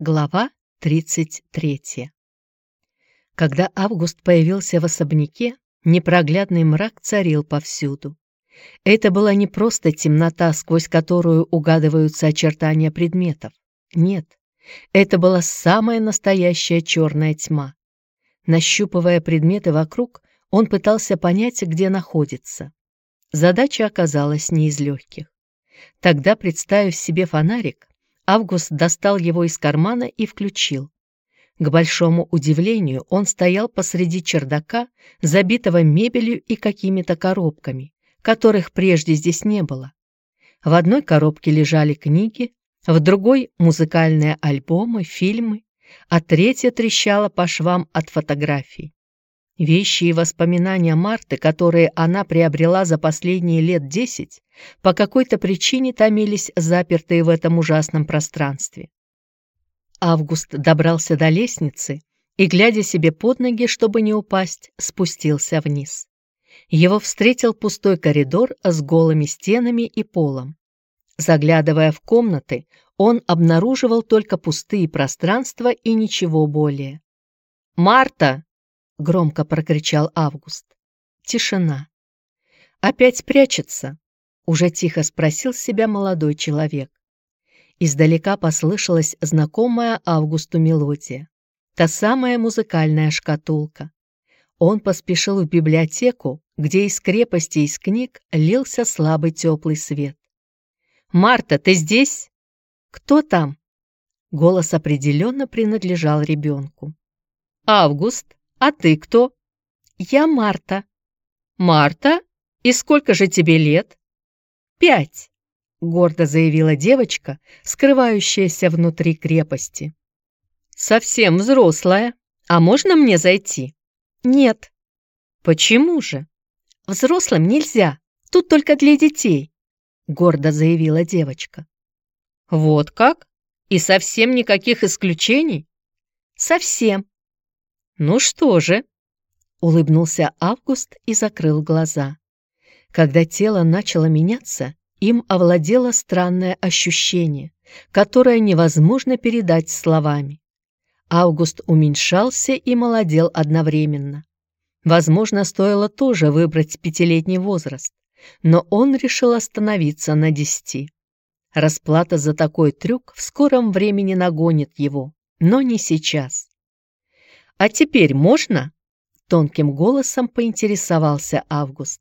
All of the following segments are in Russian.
Глава 33 Когда Август появился в особняке, непроглядный мрак царил повсюду. Это была не просто темнота, сквозь которую угадываются очертания предметов. Нет, это была самая настоящая черная тьма. Нащупывая предметы вокруг, он пытался понять, где находится. Задача оказалась не из легких. Тогда, представив себе фонарик, Август достал его из кармана и включил. К большому удивлению, он стоял посреди чердака, забитого мебелью и какими-то коробками, которых прежде здесь не было. В одной коробке лежали книги, в другой — музыкальные альбомы, фильмы, а третья трещала по швам от фотографий. Вещи и воспоминания Марты, которые она приобрела за последние лет десять, по какой-то причине томились запертые в этом ужасном пространстве. Август добрался до лестницы и, глядя себе под ноги, чтобы не упасть, спустился вниз. Его встретил пустой коридор с голыми стенами и полом. Заглядывая в комнаты, он обнаруживал только пустые пространства и ничего более. «Марта!» — громко прокричал Август. Тишина. «Опять прячется?» — уже тихо спросил себя молодой человек. Издалека послышалась знакомая Августу мелодия. Та самая музыкальная шкатулка. Он поспешил в библиотеку, где из крепости из книг лился слабый теплый свет. «Марта, ты здесь?» «Кто там?» Голос определенно принадлежал ребенку. «Август», «А ты кто?» «Я Марта». «Марта? И сколько же тебе лет?» «Пять», — гордо заявила девочка, скрывающаяся внутри крепости. «Совсем взрослая. А можно мне зайти?» «Нет». «Почему же?» «Взрослым нельзя. Тут только для детей», — гордо заявила девочка. «Вот как? И совсем никаких исключений?» «Совсем. «Ну что же?» — улыбнулся Август и закрыл глаза. Когда тело начало меняться, им овладело странное ощущение, которое невозможно передать словами. Август уменьшался и молодел одновременно. Возможно, стоило тоже выбрать пятилетний возраст, но он решил остановиться на десяти. Расплата за такой трюк в скором времени нагонит его, но не сейчас. «А теперь можно?» — тонким голосом поинтересовался Август.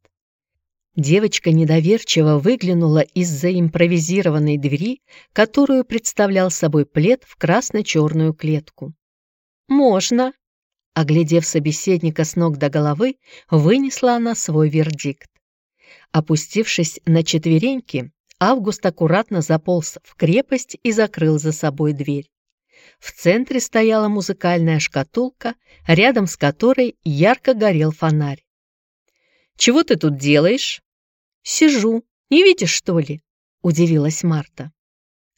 Девочка недоверчиво выглянула из-за импровизированной двери, которую представлял собой плед в красно-черную клетку. «Можно!» Оглядев собеседника с ног до головы, вынесла она свой вердикт. Опустившись на четвереньки, Август аккуратно заполз в крепость и закрыл за собой дверь. В центре стояла музыкальная шкатулка, рядом с которой ярко горел фонарь. «Чего ты тут делаешь?» «Сижу. Не видишь, что ли?» — удивилась Марта.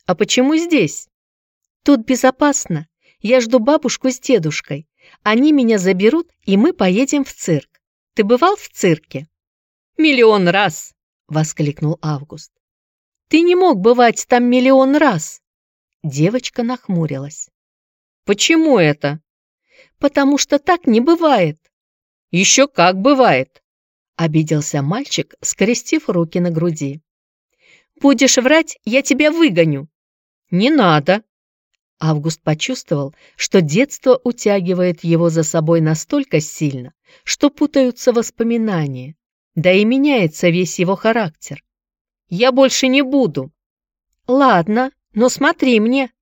«А почему здесь?» «Тут безопасно. Я жду бабушку с дедушкой. Они меня заберут, и мы поедем в цирк. Ты бывал в цирке?» «Миллион раз!» — воскликнул Август. «Ты не мог бывать там миллион раз!» Девочка нахмурилась. «Почему это?» «Потому что так не бывает». «Еще как бывает», — обиделся мальчик, скрестив руки на груди. «Будешь врать, я тебя выгоню». «Не надо». Август почувствовал, что детство утягивает его за собой настолько сильно, что путаются воспоминания, да и меняется весь его характер. «Я больше не буду». «Ладно», но смотри мне!»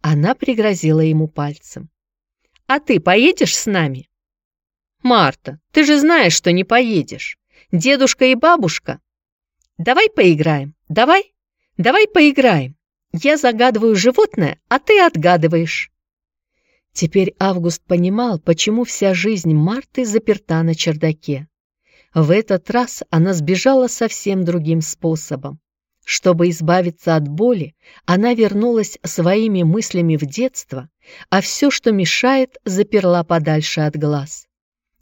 Она пригрозила ему пальцем. «А ты поедешь с нами?» «Марта, ты же знаешь, что не поедешь. Дедушка и бабушка...» «Давай поиграем, давай, давай поиграем. Я загадываю животное, а ты отгадываешь». Теперь Август понимал, почему вся жизнь Марты заперта на чердаке. В этот раз она сбежала совсем другим способом. Чтобы избавиться от боли, она вернулась своими мыслями в детство, а все, что мешает, заперла подальше от глаз.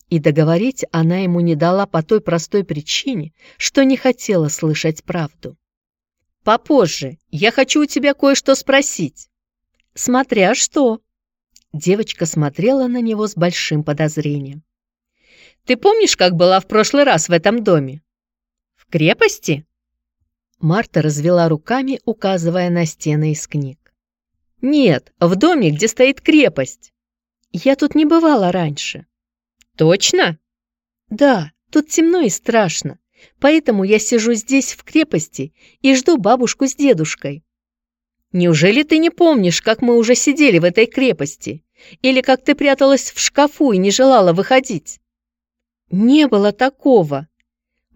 И договорить она ему не дала по той простой причине, что не хотела слышать правду. «Попозже. Я хочу у тебя кое-что спросить». Смотря что. Девочка смотрела на него с большим подозрением. Ты помнишь, как была в прошлый раз в этом доме? В крепости? Марта развела руками, указывая на стены из книг. «Нет, в доме, где стоит крепость. Я тут не бывала раньше». «Точно?» «Да, тут темно и страшно, поэтому я сижу здесь, в крепости, и жду бабушку с дедушкой». «Неужели ты не помнишь, как мы уже сидели в этой крепости? Или как ты пряталась в шкафу и не желала выходить?» «Не было такого»,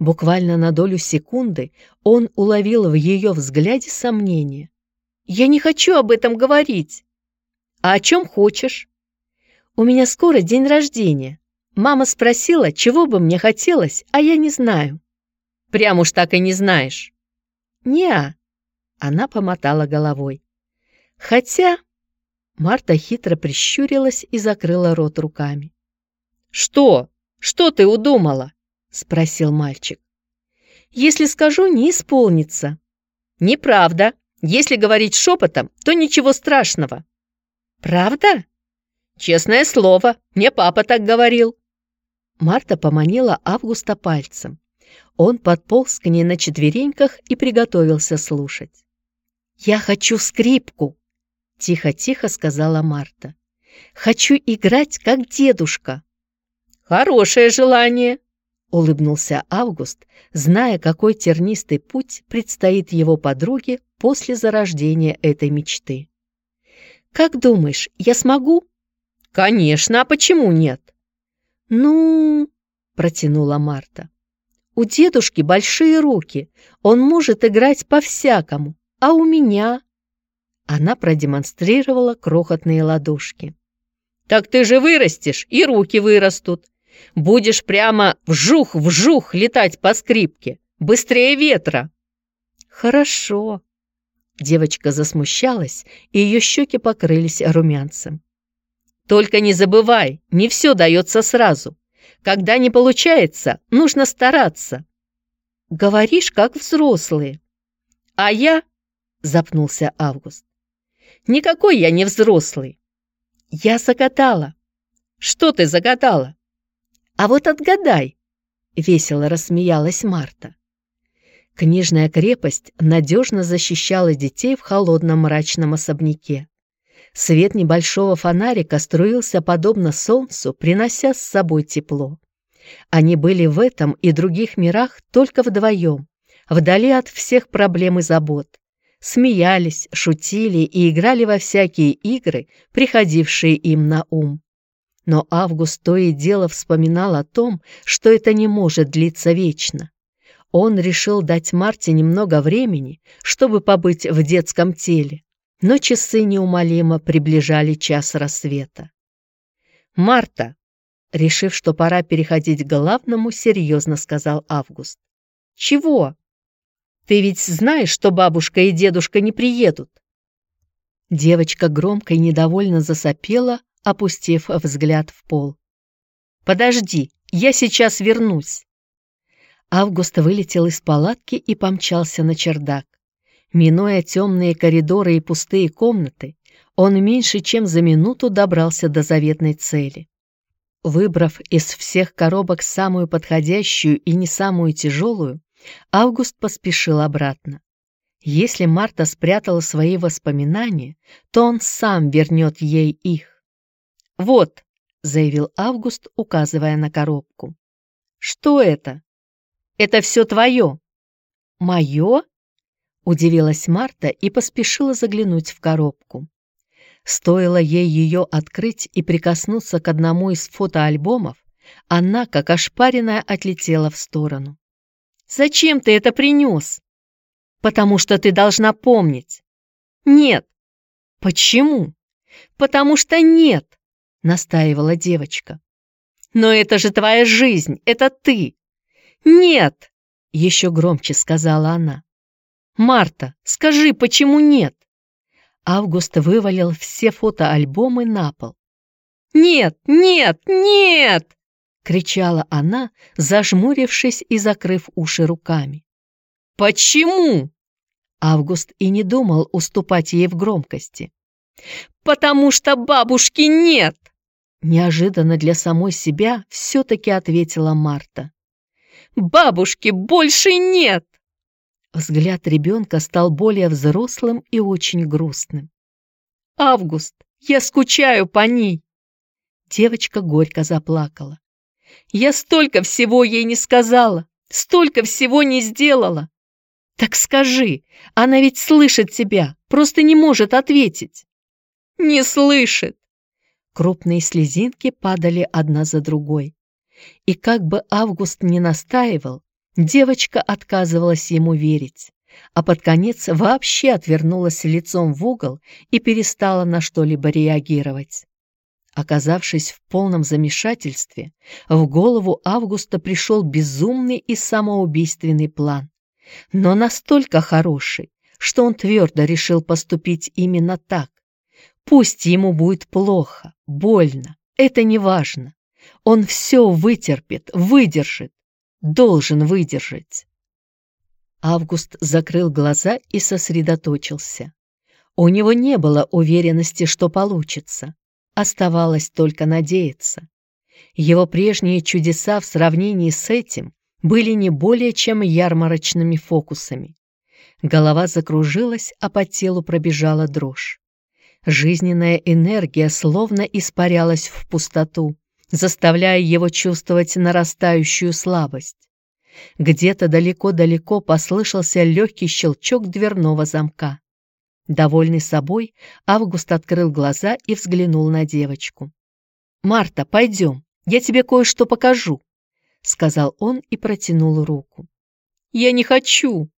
Буквально на долю секунды он уловил в ее взгляде сомнение. «Я не хочу об этом говорить». «А о чем хочешь?» «У меня скоро день рождения. Мама спросила, чего бы мне хотелось, а я не знаю». «Прям уж так и не знаешь?» «Не-а». Она помотала головой. «Хотя...» Марта хитро прищурилась и закрыла рот руками. «Что? Что ты удумала?» — спросил мальчик. «Если скажу, не исполнится». «Неправда. Если говорить шепотом, то ничего страшного». «Правда?» «Честное слово, мне папа так говорил». Марта поманила Августа пальцем. Он подполз к ней на четвереньках и приготовился слушать. «Я хочу скрипку», — тихо-тихо сказала Марта. «Хочу играть, как дедушка». «Хорошее желание», — улыбнулся Август, зная, какой тернистый путь предстоит его подруге после зарождения этой мечты. «Как думаешь, я смогу?» «Конечно, а почему нет?» «Ну...» — протянула Марта. «У дедушки большие руки, он может играть по-всякому, а у меня...» Она продемонстрировала крохотные ладошки. «Так ты же вырастешь, и руки вырастут. Будешь прямо вжух-вжух летать по скрипке. Быстрее ветра!» «Хорошо!» Девочка засмущалась, и ее щеки покрылись румянцем. «Только не забывай, не все дается сразу. Когда не получается, нужно стараться». «Говоришь, как взрослые». «А я...» — запнулся Август. «Никакой я не взрослый». «Я загадала». «Что ты загадала?» А вот отгадай!» — весело рассмеялась Марта. Книжная крепость надежно защищала детей в холодном мрачном особняке. Свет небольшого фонарика струился подобно солнцу, принося с собой тепло. Они были в этом и других мирах только вдвоем, вдали от всех проблем и забот. Смеялись, шутили и играли во всякие игры, приходившие им на ум. Но Август то и дело вспоминал о том, что это не может длиться вечно. Он решил дать Марте немного времени, чтобы побыть в детском теле, но часы неумолимо приближали час рассвета. «Марта!» Решив, что пора переходить к главному, серьезно сказал Август. «Чего? Ты ведь знаешь, что бабушка и дедушка не приедут?» Девочка громко и недовольно засопела, опустив взгляд в пол. «Подожди, я сейчас вернусь!» Август вылетел из палатки и помчался на чердак. Минуя темные коридоры и пустые комнаты, он меньше чем за минуту добрался до заветной цели. Выбрав из всех коробок самую подходящую и не самую тяжелую, Август поспешил обратно. Если Марта спрятала свои воспоминания, то он сам вернет ей их. «Вот», — заявил Август, указывая на коробку. «Что это?» «Это все твое». «Мое?» — удивилась Марта и поспешила заглянуть в коробку. Стоило ей ее открыть и прикоснуться к одному из фотоальбомов, она, как ошпаренная, отлетела в сторону. «Зачем ты это принес?» «Потому что ты должна помнить». «Нет». «Почему?» «Потому что нет». — настаивала девочка. «Но это же твоя жизнь, это ты!» «Нет!» — еще громче сказала она. «Марта, скажи, почему нет?» Август вывалил все фотоальбомы на пол. «Нет, нет, нет!» — кричала она, зажмурившись и закрыв уши руками. «Почему?» Август и не думал уступать ей в громкости. «Потому что бабушки нет!» Неожиданно для самой себя все-таки ответила Марта. «Бабушки больше нет!» Взгляд ребенка стал более взрослым и очень грустным. «Август, я скучаю по ней!» Девочка горько заплакала. «Я столько всего ей не сказала, столько всего не сделала!» «Так скажи, она ведь слышит тебя, просто не может ответить!» «Не слышит!» Крупные слезинки падали одна за другой. И как бы Август не настаивал, девочка отказывалась ему верить, а под конец вообще отвернулась лицом в угол и перестала на что-либо реагировать. Оказавшись в полном замешательстве, в голову Августа пришел безумный и самоубийственный план, но настолько хороший, что он твердо решил поступить именно так. Пусть ему будет плохо, больно, это не важно. Он все вытерпит, выдержит, должен выдержать. Август закрыл глаза и сосредоточился. У него не было уверенности, что получится. Оставалось только надеяться. Его прежние чудеса в сравнении с этим были не более чем ярмарочными фокусами. Голова закружилась, а по телу пробежала дрожь. Жизненная энергия словно испарялась в пустоту, заставляя его чувствовать нарастающую слабость. Где-то далеко-далеко послышался легкий щелчок дверного замка. Довольный собой, Август открыл глаза и взглянул на девочку. «Марта, пойдем, я тебе кое-что покажу», — сказал он и протянул руку. «Я не хочу!»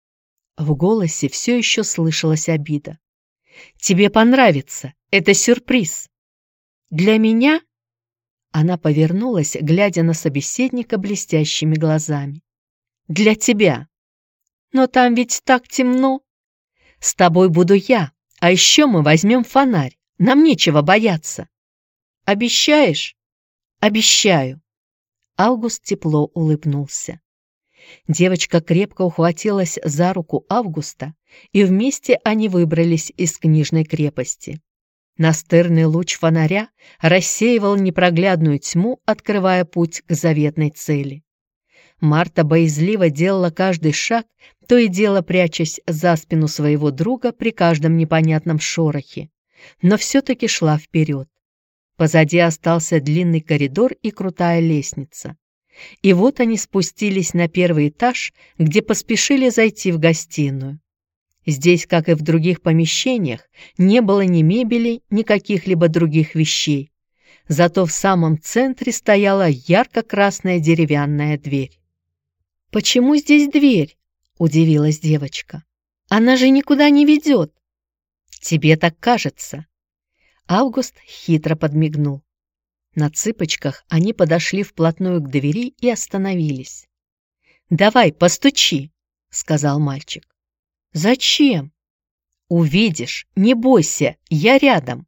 В голосе все еще слышалась обида. «Тебе понравится, это сюрприз!» «Для меня?» Она повернулась, глядя на собеседника блестящими глазами. «Для тебя!» «Но там ведь так темно!» «С тобой буду я, а еще мы возьмем фонарь, нам нечего бояться!» «Обещаешь?» «Обещаю!» Август тепло улыбнулся. Девочка крепко ухватилась за руку Августа, и вместе они выбрались из книжной крепости. Настырный луч фонаря рассеивал непроглядную тьму, открывая путь к заветной цели. Марта боязливо делала каждый шаг, то и дело прячась за спину своего друга при каждом непонятном шорохе, но все-таки шла вперед. Позади остался длинный коридор и крутая лестница. И вот они спустились на первый этаж, где поспешили зайти в гостиную. Здесь, как и в других помещениях, не было ни мебели, ни каких-либо других вещей. Зато в самом центре стояла ярко-красная деревянная дверь. «Почему здесь дверь?» – удивилась девочка. «Она же никуда не ведет». «Тебе так кажется». Август хитро подмигнул. На цыпочках они подошли вплотную к двери и остановились. «Давай, постучи», — сказал мальчик. «Зачем?» «Увидишь, не бойся, я рядом».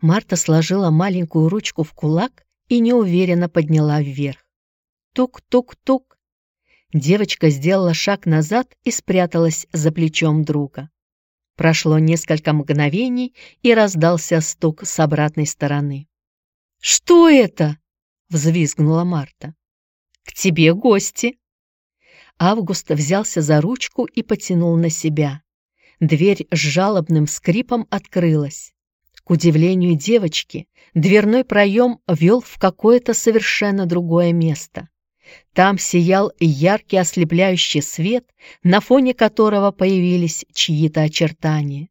Марта сложила маленькую ручку в кулак и неуверенно подняла вверх. Тук-тук-тук. Девочка сделала шаг назад и спряталась за плечом друга. Прошло несколько мгновений, и раздался стук с обратной стороны. «Что это?» — взвизгнула Марта. «К тебе гости», Август взялся за ручку и потянул на себя. Дверь с жалобным скрипом открылась. К удивлению девочки, дверной проем вел в какое-то совершенно другое место. Там сиял яркий ослепляющий свет, на фоне которого появились чьи-то очертания.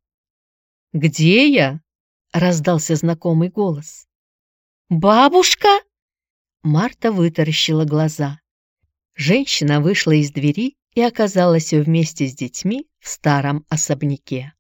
«Где я?» — раздался знакомый голос. «Бабушка?» Марта вытаращила глаза. Женщина вышла из двери и оказалась вместе с детьми в старом особняке.